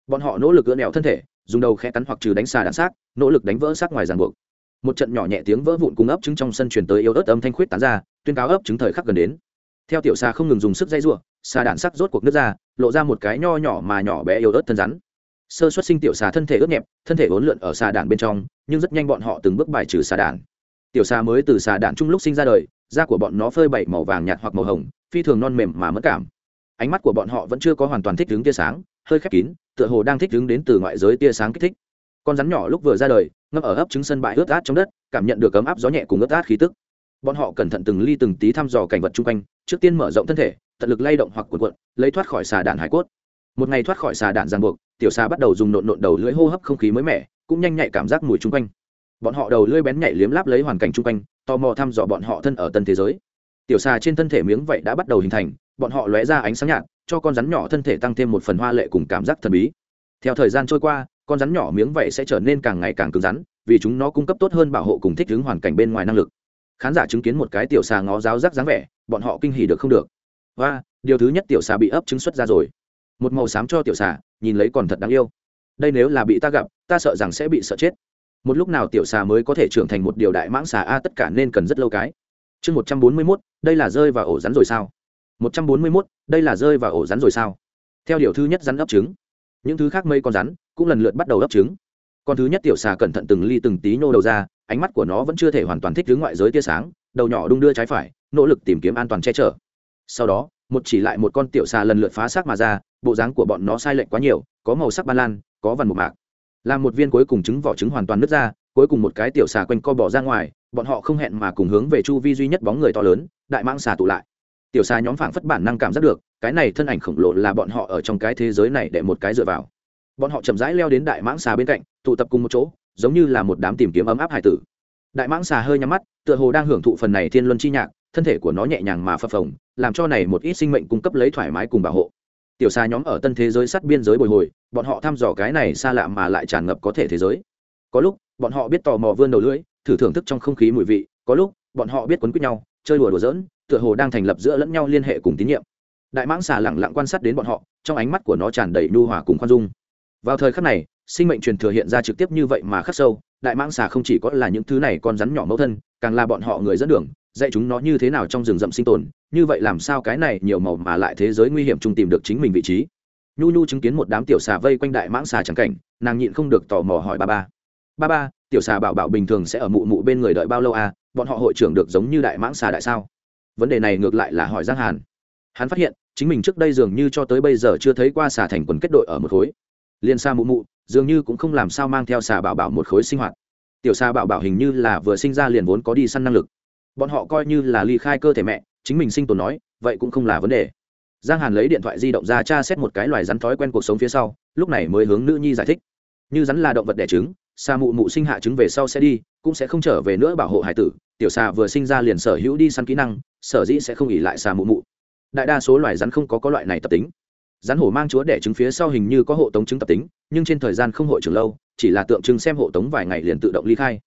S1: Bọn họ nỗ lực gỡ nẹo thân thể, dùng đầu khẽ cắn hoặc trừ đánh xà đạn xác, nỗ lực đánh vỡ xác ngoài ràng buộc. Một trận nhỏ nhẹ tiếng vỡ vụn cùng ấp trứng trong sân truyền tới yếu ớt âm thanh khuyết tán ra, tuyên cáo ấp trứng thời khắc gần đến. Theo tiểu xà không ngừng dùng sức dây r u ộ xà đạn sắc rốt cuộc nước ra, lộ ra một cái nho nhỏ mà nhỏ bé yếu ớt thân rắn. Sơ xuất sinh tiểu xà thân thể ướt nhẹp, thân thể ốn lượn ở xà đạn bên trong, nhưng rất nhanh bọn họ từng bước bài trừ xà đạn tiểu xà mới từ xà đạn chung lúc sinh ra đời, da của bọn nó phơi bảy màu vàng nhạt hoặc màu hồng, phi thường non mềm mà mất cảm ánh mắt của bọn họ vẫn chưa có hoàn toàn thích ứng tia sáng, hơi khép kín, tựa hồ đang thích ứng đến từ ngoại giới tia sáng kích thích. Con rắn nhỏ lúc vừa ra đời ngâm ở ấp trứng sân bãi ướt át trong đất, cảm nhận được ấm áp gió nhẹ cùng ướt át khí tức. Bọn họ cẩn thận từng ly từng tí thăm dò cảnh vật chung quanh, trước tiên mở rộng thân thể, tận lực lay động hoặc cuộn cuộn, lấy thoát khỏi xà đạn hải cốt. Một ngày thoát khỏi xà đạn ràng buộc, tiểu xà bắt đầu dùng nộn nộn đầu lưỡi hô hấp không khí mới mẻ, cũng nhanh nhạy cảm giác mùi chung quanh. Bọn họ đầu lưỡi bén nhạy liếm láp lấy hoàn cảnh chung quanh, tò mò thăm dò bọn họ thân ở tân thế giới. Tiểu xà trên thân thể miếng vậy đã bắt đầu hình thành bọn họ lóe ra ánh sáng nhạt, cho con rắn nhỏ thân thể tăng thêm một phần hoa lệ cùng cảm giác thần bí. Theo thời gian trôi qua, con rắn nhỏ miếng vậy sẽ trở nên càng ngày càng cứng rắn, vì chúng nó cung cấp tốt hơn bảo hộ cùng thích ứng hoàn cảnh bên ngoài năng lực. Khán giả chứng kiến một cái tiểu xà ngó giáo rác dáng vẻ, bọn họ kinh hỉ được không được. Và điều thứ nhất tiểu xà bị ấp trứng xuất ra rồi. Một màu xám cho tiểu xà, nhìn lấy còn thật đáng yêu. Đây nếu là bị ta gặp, ta sợ rằng sẽ bị sợ chết. Một lúc nào tiểu xà mới có thể trưởng thành một điều đại mãng xà a, tất cả nên cần rất lâu cái. Chương một trăm bốn mươi mốt, đây là rơi vào ổ rắn rồi sao? Một trăm bốn mươi mốt, đây là rơi vào ổ rắn rồi sao? Theo điều thứ nhất rắn ấp trứng. Những thứ khác mây con rắn cũng lần lượt bắt đầu ấp trứng. Con thứ nhất tiểu xà cẩn thận từng ly từng tí nhô đầu ra, ánh mắt của nó vẫn chưa thể hoàn toàn thích ứng ngoại giới tia sáng, đầu nhỏ đung đưa trái phải, nỗ lực tìm kiếm an toàn che chở. Sau đó, một chỉ lại một con tiểu xà lần lượt phá xác mà ra, bộ dáng của bọn nó sai lệch quá nhiều, có màu sắc ban lan, có vằn một mạc. Làm một viên cuối cùng trứng vỏ trứng hoàn toàn nứt ra, cuối cùng một cái tiểu xà quanh co bỏ ra ngoài, bọn họ không hẹn mà cùng hướng về chu vi duy nhất bóng người to lớn, đại mang xà tụ lại tiểu xa nhóm phảng phất bản năng cảm giác được, cái này thân ảnh khổng lồ là bọn họ ở trong cái thế giới này để một cái dựa vào. Bọn họ chậm rãi leo đến đại mãng xà bên cạnh, tụ tập cùng một chỗ, giống như là một đám tìm kiếm ấm áp hải tử. Đại mãng xà hơi nhắm mắt, tựa hồ đang hưởng thụ phần này thiên luân chi nhạc, thân thể của nó nhẹ nhàng mà phập phồng, làm cho này một ít sinh mệnh cung cấp lấy thoải mái cùng bảo hộ. Tiểu xa nhóm ở tân thế giới sát biên giới bồi hồi, bọn họ thăm dò cái này xa lạ mà lại tràn ngập có thể thế giới. Có lúc, bọn họ biết tò mò vươn đầu lưỡi, thử thưởng thức trong không khí mùi vị, có lúc, bọn họ biết quấn quýt nhau chơi đùa đùa giỡn, tựa hồ đang thành lập giữa lẫn nhau liên hệ cùng tín nhiệm. Đại mãng xà lẳng lặng quan sát đến bọn họ, trong ánh mắt của nó tràn đầy nhu hòa cùng khoan dung. Vào thời khắc này, sinh mệnh truyền thừa hiện ra trực tiếp như vậy mà khắc sâu, đại mãng xà không chỉ có là những thứ này con rắn nhỏ mẫu thân, càng là bọn họ người dẫn đường, dạy chúng nó như thế nào trong rừng rậm sinh tồn, như vậy làm sao cái này nhiều màu mà lại thế giới nguy hiểm chung tìm được chính mình vị trí. Nhu nhu chứng kiến một đám tiểu xà vây quanh đại mãng xà trắng cảnh, nàng nhịn không được tò mò hỏi ba ba. Ba ba tiểu xà bảo bảo bình thường sẽ ở mụ mụ bên người đợi bao lâu à bọn họ hội trưởng được giống như đại mãng xà đại sao? Vấn đề này ngược lại là hỏi giang hàn. Hắn phát hiện, chính mình trước đây dường như cho tới bây giờ chưa thấy qua xà thành quần kết đội ở một khối. Liên xa mụ mụ, dường như cũng không làm sao mang theo xà bảo bảo một khối sinh hoạt. Tiểu xà bảo bảo hình như là vừa sinh ra liền vốn có đi săn năng lực. Bọn họ coi như là ly khai cơ thể mẹ, chính mình sinh tồn nói, vậy cũng không là vấn đề. Giang hàn lấy điện thoại di động ra tra xét một cái loài rắn thói quen cuộc sống phía sau, lúc này mới hướng nữ nhi giải thích. Như rắn là động vật đẻ trứng xa mụ mụ sinh hạ trứng về sau sẽ đi, cũng sẽ không trở về nữa bảo hộ hải tử. Tiểu xà vừa sinh ra liền sở hữu đi săn kỹ năng, sở dĩ sẽ không ỉ lại xà mụ mụ. Đại đa số loài rắn không có có loại này tập tính. Rắn hổ mang chúa đẻ trứng phía sau hình như có hộ tống trứng tập tính, nhưng trên thời gian không hội trưởng lâu, chỉ là tượng trưng xem hộ tống vài ngày liền tự động ly khai.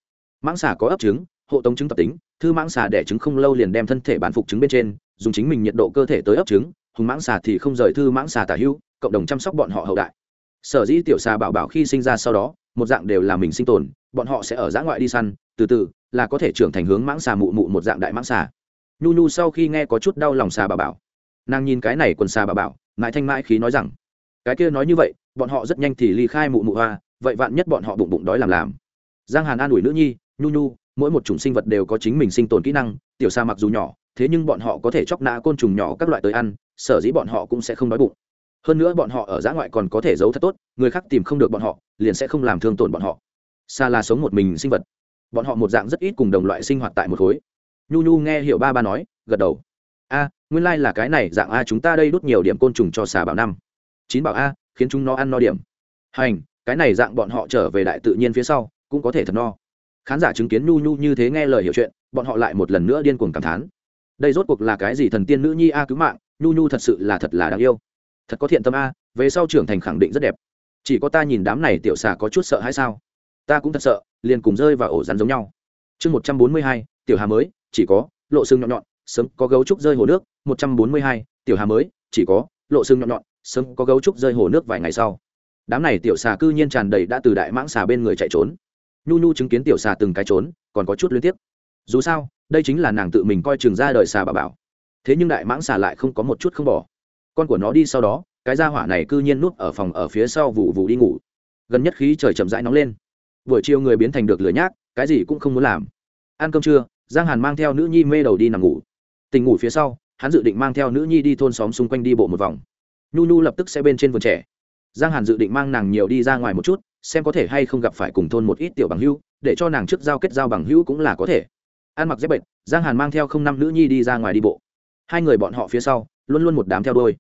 S1: Mãng xà có ấp trứng, hộ tống trứng tập tính, thư mãng xà đẻ trứng không lâu liền đem thân thể bản phục trứng bên trên, dùng chính mình nhiệt độ cơ thể tới ấp trứng, hùng mãng xà thì không rời thư mãng xà tả hữu cộng đồng chăm sóc bọn họ hậu đại. Sở dĩ tiểu xà bảo bảo khi sinh ra sau đó một dạng đều là mình sinh tồn, bọn họ sẽ ở giã ngoại đi săn, từ từ, là có thể trưởng thành hướng mãng xà mụ mụ một dạng đại mãng xà. Nhu nhu sau khi nghe có chút đau lòng xà bà bảo, nàng nhìn cái này quần xà bà bảo, mãi thanh mãi khí nói rằng, cái kia nói như vậy, bọn họ rất nhanh thì ly khai mụ mụ hoa, vậy vạn nhất bọn họ bụng bụng đói làm làm. Giang hàn an ủi nữ nhi, nhu nhu, mỗi một chủng sinh vật đều có chính mình sinh tồn kỹ năng, tiểu xa mặc dù nhỏ, thế nhưng bọn họ có thể chóc nã côn trùng nhỏ các loại tới ăn, sở dĩ bọn họ cũng sẽ không đói bụng hơn nữa bọn họ ở giã ngoại còn có thể giấu thật tốt, người khác tìm không được bọn họ, liền sẽ không làm thương tổn bọn họ. Xa là sống một mình sinh vật. Bọn họ một dạng rất ít cùng đồng loại sinh hoạt tại một khối. Nhu nhu nghe hiểu ba ba nói, gật đầu. A, nguyên lai、like、là cái này, dạng a chúng ta đây đốt nhiều điểm côn trùng cho xà bảo năm. Chín bảo a, khiến chúng nó ăn no điểm. Hành, cái này dạng bọn họ trở về đại tự nhiên phía sau, cũng có thể thật no. Khán giả chứng kiến nhu nhu như thế nghe lời hiểu chuyện, bọn họ lại một lần nữa điên cuồng cảm thán. Đây rốt cuộc là cái gì thần tiên nữ nhi a cứu mạng, nhu nhu thật sự là thật là đáng yêu thật có thiện tâm a, về sau trưởng thành khẳng định rất đẹp. Chỉ có ta nhìn đám này tiểu xà có chút sợ hay sao? Ta cũng thật sợ, liền cùng rơi vào ổ rắn giống nhau. Chương một trăm bốn mươi hai, tiểu hà mới, chỉ có lộ xương nhọn nhọn, sớm có gấu trúc rơi hồ nước, một trăm bốn mươi hai, tiểu hà mới, chỉ có lộ xương nhọn nhọn, sớm có gấu trúc rơi hồ nước vài ngày sau. Đám này tiểu xà cư nhiên tràn đầy đã từ đại mãng xà bên người chạy trốn. Nhu nhu chứng kiến tiểu xà từng cái trốn, còn có chút liên tiếp dù sao, đây chính là nàng tự mình coi trường ra đời xà bà bảo. Thế nhưng đại mãng xà lại không có một chút không bỏ con của nó đi sau đó, cái gia hỏa này cư nhiên núp ở phòng ở phía sau vụ vụ đi ngủ. Gần nhất khí trời chậm rãi nóng lên. Buổi chiều người biến thành được lửa nhác, cái gì cũng không muốn làm. Ăn cơm trưa, giang hàn mang theo nữ nhi mê đầu đi nằm ngủ. Tình ngủ phía sau, hắn dự định mang theo nữ nhi đi thôn xóm xung quanh đi bộ một vòng. Nhu nhu lập tức sẽ bên trên vườn trẻ. Giang hàn dự định mang nàng nhiều đi ra ngoài một chút, xem có thể hay không gặp phải cùng thôn một ít tiểu bằng hữu, để cho nàng trước giao kết giao bằng hữu cũng là có thể. Ăn mặc dép bệnh giang hàn mang theo không năm nữ nhi đi ra ngoài đi bộ. Hai người bọn họ phía sau, luôn luôn một đám theo đôi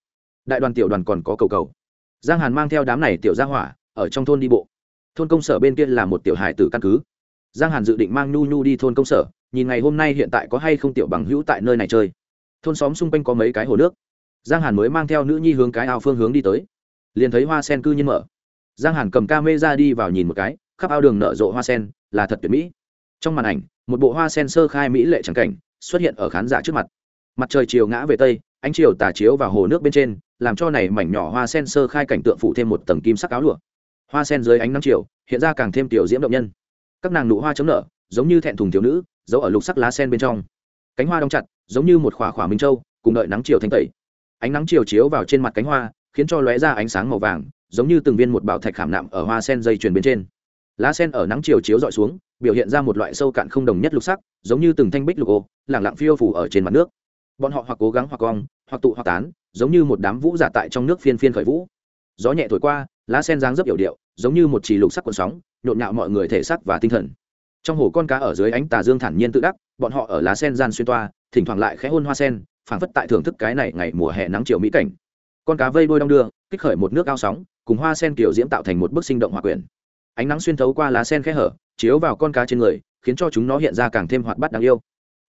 S1: đại đoàn tiểu đoàn còn có cầu cầu. Giang hàn mang theo đám này tiểu gia hỏa, ở trong thôn đi bộ. Thôn công sở bên kia là một tiểu hài tử căn cứ. Giang hàn dự định mang nhu nhu đi thôn công sở, nhìn ngày hôm nay hiện tại có hay không tiểu bằng hữu tại nơi này chơi. Thôn xóm xung quanh có mấy cái hồ nước. Giang hàn mới mang theo nữ nhi hướng cái ao phương hướng đi tới. Liền thấy hoa sen cư nhiên mở. Giang hàn cầm ca mê ra đi vào nhìn một cái, khắp ao đường nở rộ hoa sen, là thật tuyệt mỹ. Trong màn ảnh, một bộ hoa sen sơ khai mỹ lệ trắng cảnh, xuất hiện ở khán giả trước mặt. Mặt trời chiều ngã về tây, ánh chiều tà chiếu vào hồ nước bên trên làm cho này mảnh nhỏ hoa sen sơ khai cảnh tượng phụ thêm một tầng kim sắc áo lụa. Hoa sen dưới ánh nắng chiều, hiện ra càng thêm tiểu diễm động nhân. Các nàng nụ hoa chấm nở, giống như thẹn thùng thiếu nữ, giấu ở lục sắc lá sen bên trong. Cánh hoa đông chặt, giống như một khỏa khỏa minh châu, cùng đợi nắng chiều thanh tẩy. Ánh nắng chiều chiếu vào trên mặt cánh hoa, khiến cho lóe ra ánh sáng màu vàng, giống như từng viên một bảo thạch khảm nạm ở hoa sen dây chuyền bên trên. Lá sen ở nắng chiều chiếu dọi xuống, biểu hiện ra một loại sâu cạn không đồng nhất lục sắc, giống như từng thanh bích lục ô lẳng lặng phiêu phủ ở trên mặt nước. Bọn họ hoặc cố gắng hoặc cong hoặc tụ hoặc tán, giống như một đám vũ giả tại trong nước phiên phiên khởi vũ. Gió nhẹ thổi qua, lá sen dáng rất yểu điệu, giống như một trì lục sắc cuộn sóng, nhộn nhạo mọi người thể sắc và tinh thần. Trong hồ con cá ở dưới ánh tà dương thản nhiên tự đắc, bọn họ ở lá sen gian xuyên toa, thỉnh thoảng lại khẽ hôn hoa sen, phảng phất tại thưởng thức cái này ngày mùa hè nắng chiều mỹ cảnh. Con cá vây đôi đong đưa, kích khởi một nước ao sóng, cùng hoa sen kiểu diễm tạo thành một bức sinh động hòa quyển. Ánh nắng xuyên thấu qua lá sen khẽ hở, chiếu vào con cá trên người, khiến cho chúng nó hiện ra càng thêm hoạt bát đáng yêu.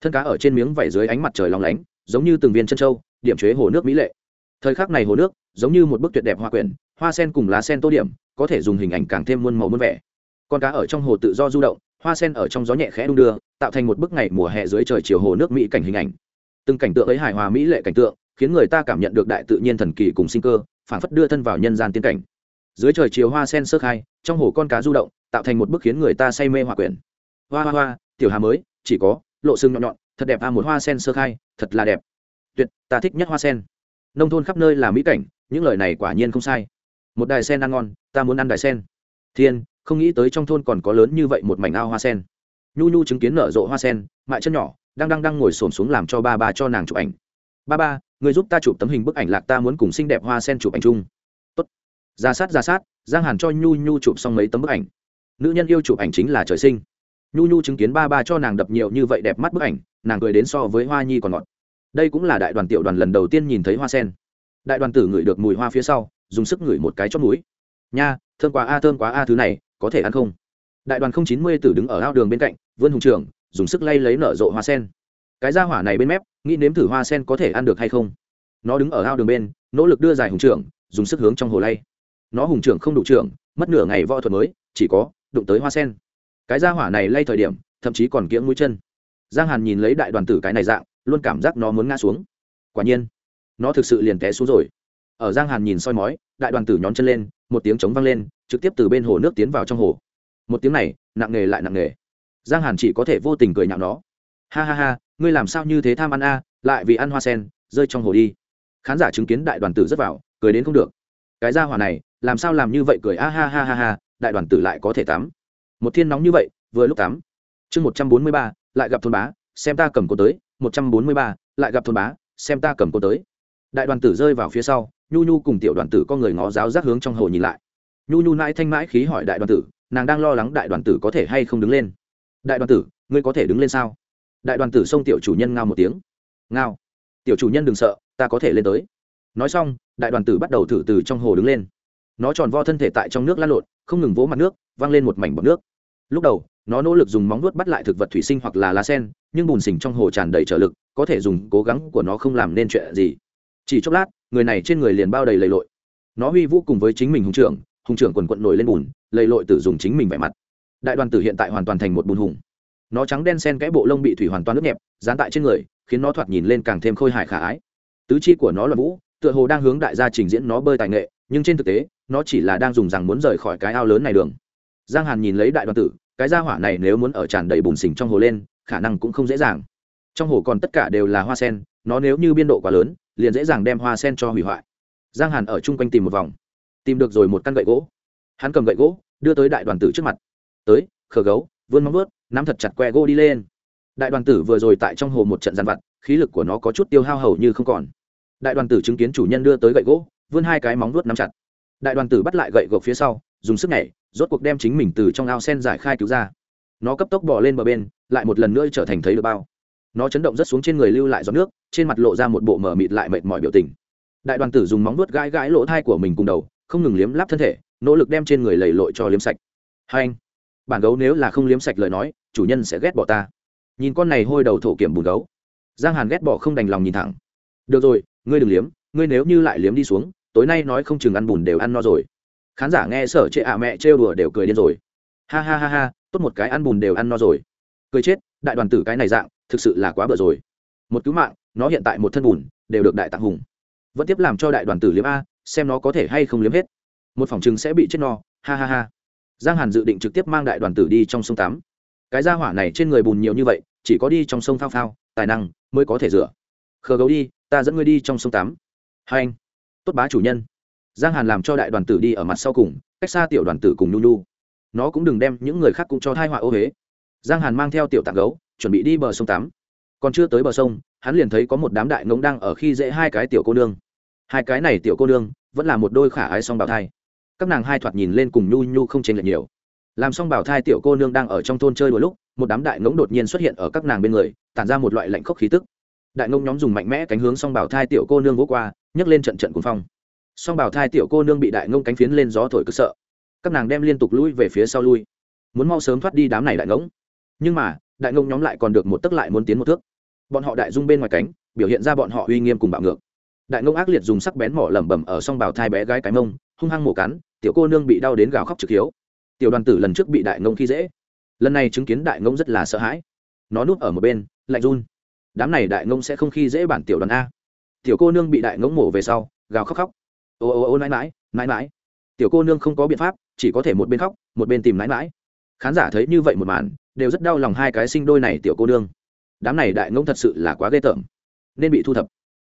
S1: Thân cá ở trên miếng vảy dưới ánh mặt trời lóng lánh, giống như từng viên chân trâu điểm chế hồ nước mỹ lệ. Thời khắc này hồ nước giống như một bức tuyệt đẹp hoa quyển, hoa sen cùng lá sen tô điểm, có thể dùng hình ảnh càng thêm muôn màu muôn vẻ. Con cá ở trong hồ tự do du động, hoa sen ở trong gió nhẹ khẽ đung đưa, tạo thành một bức ngày mùa hè dưới trời chiều hồ nước mỹ cảnh hình ảnh. Từng cảnh tượng ấy hài hòa mỹ lệ cảnh tượng, khiến người ta cảm nhận được đại tự nhiên thần kỳ cùng sinh cơ, phản phất đưa thân vào nhân gian tiên cảnh. Dưới trời chiều hoa sen sơ khai, trong hồ con cá du động, tạo thành một bức khiến người ta say mê hòa quyển. Hoa hoa hoa, tiểu hà mới, chỉ có, lộ xương nhọn nhọn, thật đẹp a, một hoa sen sơ khai, thật là đẹp tuyệt, ta thích nhất hoa sen. Nông thôn khắp nơi là mỹ cảnh, những lời này quả nhiên không sai. Một đài sen ăn ngon, ta muốn ăn đài sen. Thiên, không nghĩ tới trong thôn còn có lớn như vậy một mảnh ao hoa sen. Nhu nhu chứng kiến nở rộ hoa sen, mại chân nhỏ, đang đang đang ngồi xổm xuống làm cho ba ba cho nàng chụp ảnh. Ba ba, người giúp ta chụp tấm hình bức ảnh lạc ta muốn cùng xinh đẹp hoa sen chụp ảnh chung. Tốt. Ra sát ra sát, giang hàn cho nhu nhu chụp xong mấy tấm bức ảnh. Nữ nhân yêu chụp ảnh chính là trời sinh. Nhu nhu chứng kiến ba ba cho nàng đập nhiều như vậy đẹp mắt bức ảnh, nàng cười đến so với hoa nhi còn ngọt đây cũng là đại đoàn tiểu đoàn lần đầu tiên nhìn thấy hoa sen. Đại đoàn tử ngửi được mùi hoa phía sau, dùng sức ngửi một cái chót núi nha, thơm quá a, thơm quá a, thứ này, có thể ăn không? Đại đoàn không chín mươi tử đứng ở ao đường bên cạnh, vươn hùng trưởng, dùng sức lay lấy nở rộ hoa sen. Cái da hỏa này bên mép, nghĩ nếm thử hoa sen có thể ăn được hay không? Nó đứng ở ao đường bên, nỗ lực đưa dài hùng trưởng, dùng sức hướng trong hồ lay. Nó hùng trưởng không đủ trưởng, mất nửa ngày võ thuật mới, chỉ có đụng tới hoa sen. Cái da hỏa này lay thời điểm, thậm chí còn kiễng mũi chân. Giang hàn nhìn lấy đại đoàn tử cái này dạng luôn cảm giác nó muốn ngã xuống. Quả nhiên, nó thực sự liền té xuống rồi. Ở giang hàn nhìn soi mói, đại đoàn tử nhón chân lên, một tiếng trống vang lên, trực tiếp từ bên hồ nước tiến vào trong hồ. Một tiếng này, nặng nề lại nặng nề. Giang hàn chỉ có thể vô tình cười nhạo nó. Ha ha ha, ngươi làm sao như thế tham ăn a, lại vì ăn hoa sen, rơi trong hồ đi. Khán giả chứng kiến đại đoàn tử rất vào, cười đến không được. Cái gia hỏa này, làm sao làm như vậy cười, a ha ha ha ha, đại đoàn tử lại có thể tắm. Một thiên nóng như vậy, vừa lúc tắm. Chương một trăm bốn mươi ba, lại gặp thôn bá, xem ta cầm cô tới một trăm bốn mươi ba, lại gặp thôn bá, xem ta cầm cô tới. Đại đoàn tử rơi vào phía sau, nhu nhu cùng tiểu đoàn tử có người ngó giáo giác hướng trong hồ nhìn lại. Nhu nhu mãi thanh mãi khí hỏi đại đoàn tử, nàng đang lo lắng đại đoàn tử có thể hay không đứng lên. Đại đoàn tử, ngươi có thể đứng lên sao? Đại đoàn tử xông tiểu chủ nhân ngao một tiếng. Ngao. Tiểu chủ nhân đừng sợ, ta có thể lên tới. Nói xong, đại đoàn tử bắt đầu thử từ trong hồ đứng lên. Nó tròn vo thân thể tại trong nước lăn lộn, không ngừng vỗ mặt nước, văng lên một mảnh bọc nước. Lúc đầu nó nỗ lực dùng móng nuốt bắt lại thực vật thủy sinh hoặc là lá sen, nhưng bùn xình trong hồ tràn đầy trở lực, có thể dùng cố gắng của nó không làm nên chuyện gì. Chỉ chốc lát, người này trên người liền bao đầy lầy lội. Nó huy vũ cùng với chính mình hùng trưởng hùng trưởng quần quận nổi lên bùn, lầy lội tử dùng chính mình vẻ mặt. Đại đoàn tử hiện tại hoàn toàn thành một bùn hùng. Nó trắng đen sen kẽ bộ lông bị thủy hoàn toàn nước nhẹp, dán tại trên người, khiến nó thoạt nhìn lên càng thêm khôi hài khả ái. Tứ chi của nó là vũ, tựa hồ đang hướng đại gia trình diễn nó bơi tài nghệ, nhưng trên thực tế, nó chỉ là đang dùng rằng muốn rời khỏi cái ao lớn này đường. Giang hàn nhìn lấy đại đoàn tử cái gia hỏa này nếu muốn ở tràn đầy bùn xình trong hồ lên, khả năng cũng không dễ dàng. Trong hồ còn tất cả đều là hoa sen, nó nếu như biên độ quá lớn, liền dễ dàng đem hoa sen cho hủy hoại. Giang hàn ở chung quanh tìm một vòng. Tìm được rồi một căn gậy gỗ. Hắn cầm gậy gỗ, đưa tới đại đoàn tử trước mặt. Tới, khờ gấu, vươn móng vớt nắm thật chặt que gỗ đi lên. Đại đoàn tử vừa rồi tại trong hồ một trận giàn vặt, khí lực của nó có chút tiêu hao hầu như không còn. Đại đoàn tử chứng kiến chủ nhân đưa tới gậy gỗ, vươn hai cái móng vuốt nắm chặt. Đại đoàn tử bắt lại gậy gộc phía sau, dùng sức nhảy rốt cuộc đem chính mình từ trong ao sen giải khai cứu ra. Nó cấp tốc bỏ lên bờ bên, lại một lần nữa trở thành thấy được bao. Nó chấn động rất xuống trên người lưu lại giọt nước, trên mặt lộ ra một bộ mở mịt lại mệt mỏi biểu tình. Đại đoàn tử dùng móng vuốt gãi gãi lỗ thai của mình cùng đầu, không ngừng liếm láp thân thể, nỗ lực đem trên người lầy lội cho liếm sạch. Hai anh, bản gấu nếu là không liếm sạch lời nói, chủ nhân sẽ ghét bỏ ta. Nhìn con này hôi đầu thổ kiểm bùn gấu. Giang hàn ghét bỏ không đành lòng nhìn thẳng. Được rồi, ngươi đừng liếm, ngươi nếu như lại liếm đi xuống, tối nay nói không chừng ăn bùn đều ăn no rồi khán giả nghe sở trệ ạ mẹ trêu đùa đều cười điên rồi. Ha ha ha ha, tốt một cái ăn bùn đều ăn no rồi. Cười chết, đại đoàn tử cái này dạng, thực sự là quá bở rồi. Một cứu mạng, nó hiện tại một thân bùn, đều được đại tạng hùng. Vẫn tiếp làm cho đại đoàn tử liếm a, xem nó có thể hay không liếm hết. Một phòng chừng sẽ bị chết no, ha ha ha. Giang hàn dự định trực tiếp mang đại đoàn tử đi trong sông tắm cái da hỏa này trên người bùn nhiều như vậy, chỉ có đi trong sông phao phao, tài năng mới có thể rửa. Khờ gấu đi, ta dẫn ngươi đi trong sông tắm hai anh, tốt bá chủ nhân giang hàn làm cho đại đoàn tử đi ở mặt sau cùng, cách xa tiểu đoàn tử cùng nhu nhu. Nó cũng đừng đem những người khác cũng cho thai họa ô huế giang hàn mang theo tiểu tạng gấu, chuẩn bị đi bờ sông tắm. Còn chưa tới bờ sông, hắn liền thấy có một đám đại ngỗng đang ở khi dễ hai cái tiểu cô nương. Hai cái này tiểu cô nương, vẫn là một đôi khả ái song bào thai. Các nàng hai thoạt nhìn lên cùng nhu nhu không chênh lệch nhiều. Làm xong bảo thai tiểu cô nương đang ở trong thôn chơi đôi lúc, một đám đại ngỗng đột nhiên xuất hiện ở các nàng bên người, tản ra một loại lạnh khốc khí tức. Đại ngỗng nhóm dùng mạnh mẽ cánh hướng xong bảo thai tiểu cô nương vỗ qua, nhấc lên trận trận cuồng phong song bảo thai tiểu cô nương bị đại ngông cánh phiến lên gió thổi cực sợ. Các nàng đem liên tục lui về phía sau lui. Muốn mau sớm thoát đi đám này đại ngỗng. Nhưng mà, đại ngông nhóm lại còn được một tấc lại muốn tiến một thước. Bọn họ đại dung bên ngoài cánh, biểu hiện ra bọn họ uy nghiêm cùng bạo ngược. Đại ngông ác liệt dùng sắc bén mỏ lẩm bẩm ở song bảo thai bé gái cái mông, hung hăng mổ cắn, tiểu cô nương bị đau đến gào khóc trực hiếu. Tiểu đoàn tử lần trước bị đại ngông khi dễ. Lần này chứng kiến đại ngông rất là sợ hãi. Nó núp ở một bên, lạnh run. Đám này đại ngông sẽ không khi dễ bản tiểu đoàn a. Tiểu cô nương bị đại ngông mổ về sau, gào khóc khóc ô ô ô nãi mãi nãi mãi tiểu cô nương không có biện pháp, chỉ có thể một bên khóc, một bên tìm nãi mãi khán giả thấy như vậy một màn, đều rất đau lòng hai cái sinh đôi này tiểu cô nương. Đám này đại ngông thật sự là quá ghê tởm. Nên bị thu thập.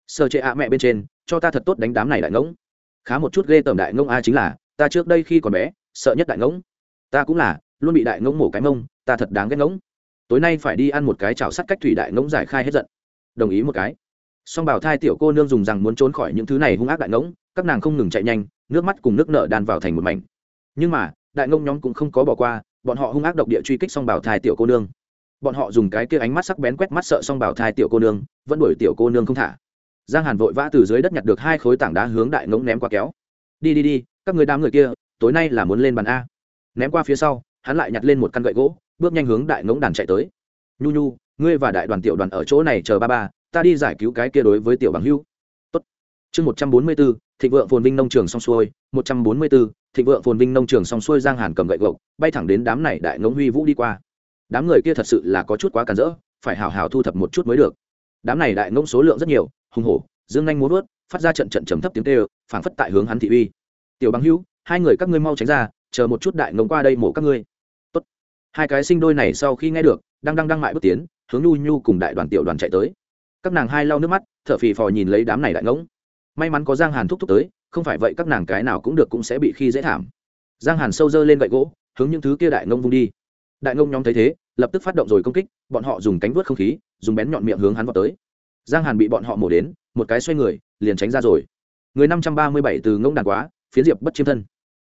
S1: Sơ chế ạ mẹ bên trên, cho ta thật tốt đánh đám này đại ngỗng. Khá một chút ghê tởm đại ngông a chính là, ta trước đây khi còn bé, sợ nhất đại ngỗng. Ta cũng là, luôn bị đại ngỗng mổ cái mông, ta thật đáng ghét ngỗng. Tối nay phải đi ăn một cái chảo sắt cách thủy đại ngỗng giải khai hết giận. Đồng ý một cái. Song bảo thai tiểu cô nương dùng rằng muốn trốn khỏi những thứ này hung ác đại ngỗng các nàng không ngừng chạy nhanh, nước mắt cùng nước nợ đan vào thành một mảnh. Nhưng mà, đại ngông nhóm cũng không có bỏ qua, bọn họ hung ác độc địa truy kích xong bảo thai tiểu cô nương. Bọn họ dùng cái kia ánh mắt sắc bén quét mắt sợ xong bảo thai tiểu cô nương, vẫn đuổi tiểu cô nương không thả. Giang hàn vội vã từ dưới đất nhặt được hai khối tảng đá hướng đại ngỗng ném qua kéo. Đi đi đi, các người đám người kia, tối nay là muốn lên bàn a. Ném qua phía sau, hắn lại nhặt lên một căn gậy gỗ, bước nhanh hướng đại ngỗng đàn chạy tới. Nhu nhu, ngươi và đại đoàn tiểu đoàn ở chỗ này chờ ba ba, ta đi giải cứu cái kia đối với tiểu bằng hưu chương một trăm bốn mươi bốn thịnh vượng phồn vinh nông trường xong xuôi một trăm bốn mươi bốn thịnh vượng phồn vinh nông trường xong xuôi giang hàn cầm gậy gộc bay thẳng đến đám này đại ngỗng huy vũ đi qua. Đám người kia thật sự là có chút quá cản rỡ phải hào hào thu thập một chút mới được. Đám này đại ngỗng số lượng rất nhiều hùng hổ dương nhanh muốn vớt phát ra trận trận trầm thấp tiếng kêu, phảng phất tại hướng hắn thị uy. Tiểu Băng hữu hai người các ngươi mau tránh ra chờ một chút đại ngỗng qua đây mổ các ngươi. Tốt. hai cái sinh đôi này sau khi nghe được đang đang đang mại bước tiến hướng nhu nhu cùng đại đoàn tiểu đoàn chạy tới. Các nàng hai lau nước mắt thở phì phò nhìn lấy đám này đại ngỗng may mắn có giang hàn thúc thúc tới, không phải vậy các nàng cái nào cũng được cũng sẽ bị khi dễ thảm. Giang hàn sâu dơ lên gậy gỗ, hướng những thứ kia đại ngông vung đi. Đại ngông nhóm thấy thế, lập tức phát động rồi công kích, bọn họ dùng cánh vớt không khí, dùng bén nhọn miệng hướng hắn vào tới. Giang hàn bị bọn họ mổ đến, một cái xoay người, liền tránh ra rồi. Người năm trăm ba mươi bảy từ ngông đàn quá, phiến diệp bất chiêm thân.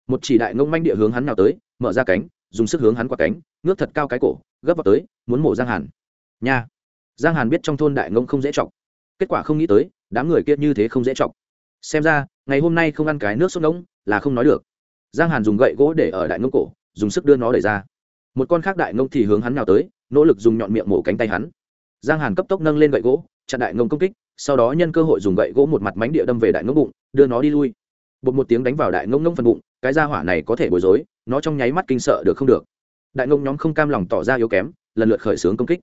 S1: Một chỉ đại ngông manh địa hướng hắn nào tới, mở ra cánh, dùng sức hướng hắn qua cánh, ngước thật cao cái cổ, gấp vào tới, muốn mổ giang hàn. Nha! Giang hàn biết trong thôn đại ngông không dễ chọc. Kết quả không nghĩ tới, đám người kia như thế không dễ chọc xem ra, ngày hôm nay không ăn cái nước sốt ngỗng là không nói được. Giang hàn dùng gậy gỗ để ở đại ngông cổ, dùng sức đưa nó đẩy ra. Một con khác đại ngông thì hướng hắn nào tới, nỗ lực dùng nhọn miệng mổ cánh tay hắn. Giang hàn cấp tốc nâng lên gậy gỗ, chặn đại ngông công kích, sau đó nhân cơ hội dùng gậy gỗ một mặt mánh địa đâm về đại ngông bụng, đưa nó đi lui. Bột một tiếng đánh vào đại ngông ngông phần bụng, cái da hỏa này có thể bối rối, nó trong nháy mắt kinh sợ được không được. Đại ngông nhóm không cam lòng tỏ ra yếu kém, lần lượt khởi xướng công kích.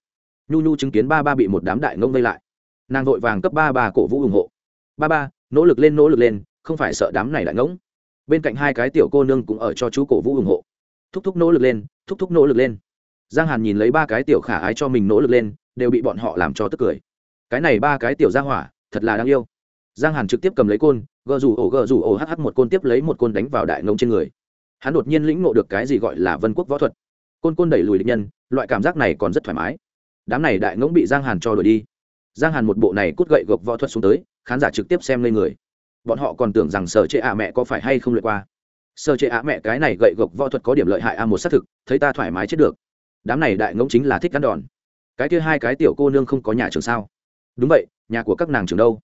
S1: Nhu nhu chứng kiến ba ba bị một đám đại ngông vây lại. Nàng vội vàng cấp ba ba cổ vũ ủng hộ. Ba ba nỗ lực lên nỗ lực lên, không phải sợ đám này đại ngỗng. Bên cạnh hai cái tiểu cô nương cũng ở cho chú cổ vũ ủng hộ. Thúc thúc nỗ lực lên, thúc thúc nỗ lực lên. Giang hàn nhìn lấy ba cái tiểu khả ái cho mình nỗ lực lên, đều bị bọn họ làm cho tức cười. Cái này ba cái tiểu ra hỏa, thật là đáng yêu. Giang hàn trực tiếp cầm lấy côn, gờ rủ ổ, gờ rủ ổ hh một côn tiếp lấy một côn đánh vào đại ngông trên người. Hắn đột nhiên lĩnh ngộ được cái gì gọi là vân quốc võ thuật. Côn côn đẩy lùi địch nhân, loại cảm giác này còn rất thoải mái. Đám này đại ngỗng bị giang hàn cho đuổi đi giang hàn một bộ này cút gậy gộc võ thuật xuống tới, khán giả trực tiếp xem lên người. Bọn họ còn tưởng rằng sở chế ạ mẹ có phải hay không lượt qua. Sở chế ạ mẹ cái này gậy gộc võ thuật có điểm lợi hại a, một xác thực, thấy ta thoải mái chết được. Đám này đại ngỗng chính là thích cắn đòn. Cái kia hai cái tiểu cô nương không có nhà trường sao? Đúng vậy, nhà của các nàng trường đâu?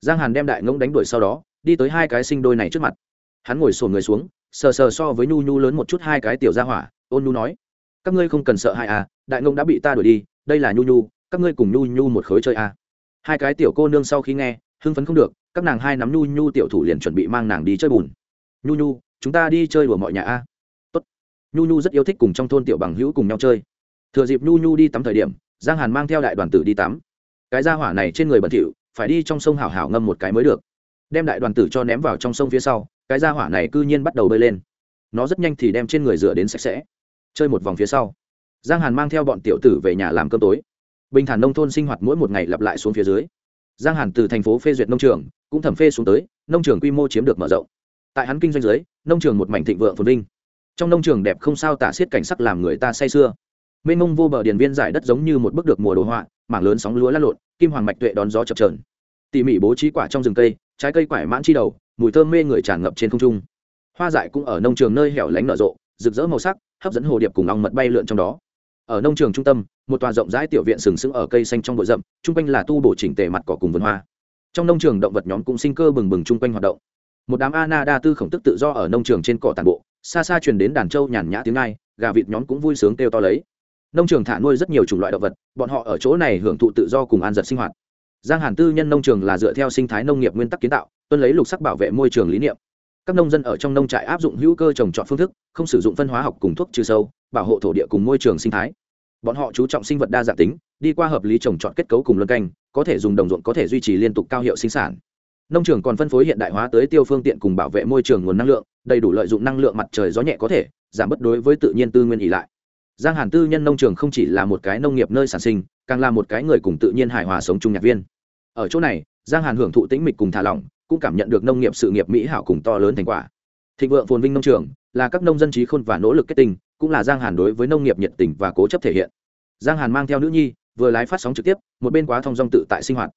S1: Giang hàn đem đại ngỗng đánh đuổi sau đó, đi tới hai cái sinh đôi này trước mặt. Hắn ngồi sồn người xuống, sờ sờ so với nhu nhu lớn một chút hai cái tiểu ra hỏa, ôn nhu nói, các ngươi không cần sợ hại à đại ngỗng đã bị ta đuổi đi, đây là nhu nhu các ngươi cùng nhu nhu một khối chơi à hai cái tiểu cô nương sau khi nghe, hưng phấn không được, các nàng hai nắm nhu nhu tiểu thủ liền chuẩn bị mang nàng đi chơi bùn. Nhu nhu, chúng ta đi chơi đùa mọi nhà a. Tốt. nhu nhu rất yêu thích cùng trong thôn tiểu bằng hữu cùng nhau chơi. Thừa dịp nhu nhu đi tắm thời điểm, giang hàn mang theo đại đoàn tử đi tắm. Cái da hỏa này trên người bẩn thỉu, phải đi trong sông hảo hảo ngâm một cái mới được. Đem đại đoàn tử cho ném vào trong sông phía sau, cái da hỏa này c ư nhiên bắt đầu bơi lên. Nó rất nhanh thì đem trên người rửa đến sạch sẽ. Chơi một vòng phía sau. Giang hàn mang theo bọn tiểu tử về nhà làm cơm tối bình thản nông thôn sinh hoạt mỗi một ngày lặp lại xuống phía dưới. Giang hàn từ thành phố phê duyệt nông trường, cũng thẩm phê xuống tới, nông trường quy mô chiếm được mở rộng. Tại hắn kinh doanh dưới, nông trường một mảnh thịnh vượng phồn vinh. Trong nông trường đẹp không sao tả xiết cảnh sắc làm người ta say sưa. Mênh mông vô bờ điền viên giải đất giống như một bức được mùa đồ họa, mảng lớn sóng lúa lăn lộn, kim hoàng mạch tuệ đón gió chập trờn tỉ mỉ bố trí quả trong rừng cây, trái cây quải mãn chi đầu, mùi thơm mê người tràn ngập trên không trung. Hoa dại cũng ở nông trường nơi hẻo lánh nở rộ, rực rỡ màu sắc, hấp dẫn hồ điệp cùng ong mật bay lượn trong đó ở nông trường trung tâm, một tòa rộng rãi tiểu viện sừng sững ở cây xanh trong bụi rậm, chung quanh là tu bổ chỉnh tề mặt cỏ cùng vườn hoa. Trong nông trường động vật nhóm cũng sinh cơ bừng bừng chung quanh hoạt động. Một đám ana đa tư khổng tức tự do ở nông trường trên cỏ tàn bộ, xa xa truyền đến đàn trâu nhàn nhã tiếng ngai, gà vịt nhóm cũng vui sướng kêu to lấy. Nông trường thả nuôi rất nhiều chủng loại động vật, bọn họ ở chỗ này hưởng thụ tự do cùng an giật sinh hoạt. Giang hàn tư nhân nông trường là dựa theo sinh thái nông nghiệp nguyên tắc kiến tạo, tuân lấy lục sắc bảo vệ môi trường lý niệm. Các nông dân ở trong nông trại áp dụng hữu cơ trồng trọt phương thức, không sử dụng phân hóa học cùng thuốc trừ sâu, bảo hộ thổ địa cùng môi trường sinh thái bọn họ chú trọng sinh vật đa dạng tính, đi qua hợp lý trồng trọt kết cấu cùng luân canh, có thể dùng đồng ruộng có thể duy trì liên tục cao hiệu sinh sản. Nông trường còn phân phối hiện đại hóa tới tiêu phương tiện cùng bảo vệ môi trường nguồn năng lượng, đầy đủ lợi dụng năng lượng mặt trời gió nhẹ có thể, giảm bất đối với tự nhiên tư nguyên ỉ lại. Giang hàn tư nhân nông trường không chỉ là một cái nông nghiệp nơi sản sinh, càng là một cái người cùng tự nhiên hài hòa sống chung nhạc viên. Ở chỗ này, giang hàn hưởng thụ tĩnh mịch cùng thả lỏng, cũng cảm nhận được nông nghiệp sự nghiệp mỹ hảo cùng to lớn thành quả. Thịnh vượng phồn vinh nông trường là các nông dân trí khôn và nỗ lực kết tinh cũng là giang hàn đối với nông nghiệp nhiệt tình và cố chấp thể hiện. Giang hàn mang theo nữ nhi, vừa lái phát sóng trực tiếp, một bên quá thông dong tự tại sinh hoạt.